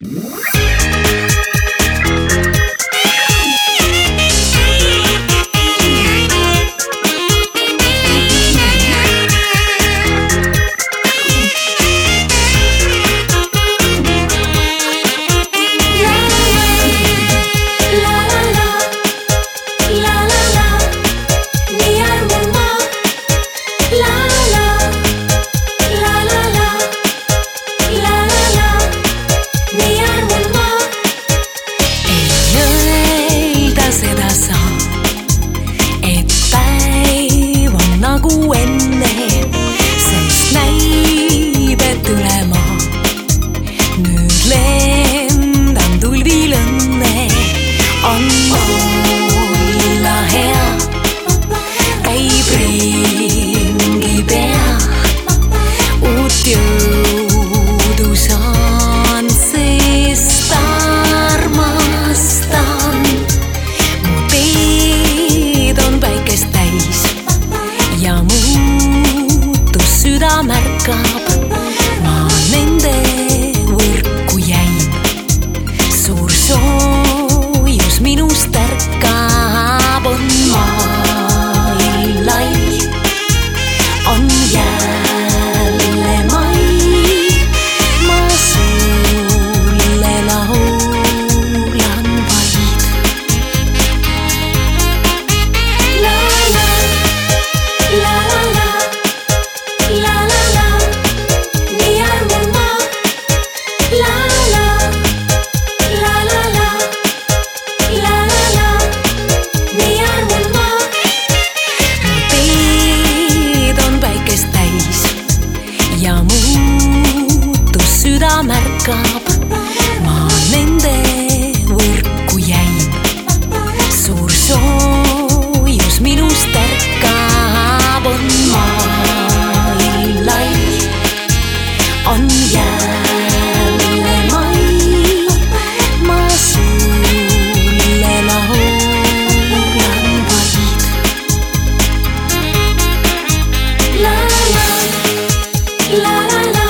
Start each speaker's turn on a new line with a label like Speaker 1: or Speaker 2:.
Speaker 1: you hakkab. ma nende võrku jäin, suur soojus minust ärkab. saab. ma nende võrku jäin, suur soojus minust ärkab, on maailm lai, on jälle mai, ma sulle laulan vaid. la la la la la.